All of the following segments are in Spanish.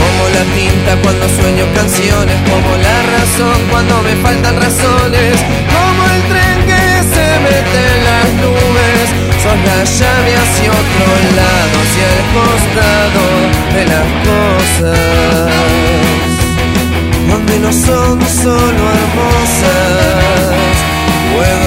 Como la tinta cuando sueño canciones, como la razón cuando me faltan razones, como el tren que se mete en las nubes. Sos la llave hacia otro lado, hacia el costado de las cosas. Donde no son solo hermosas, puedo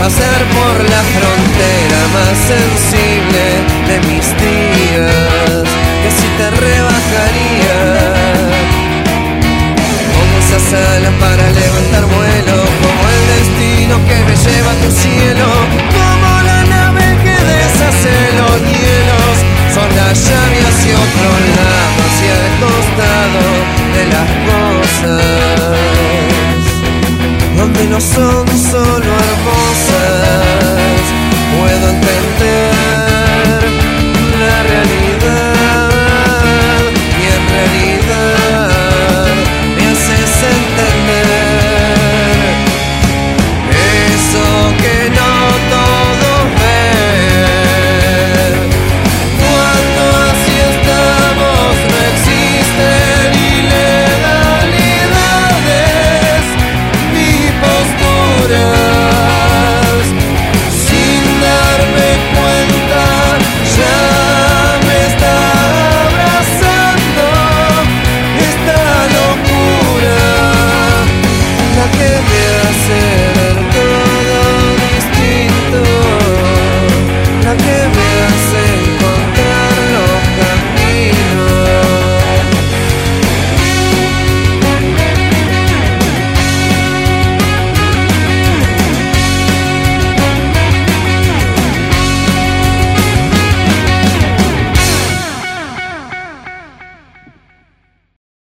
pasar por la frontera más sensible de mis días, que si te rebajaría. Como esas alas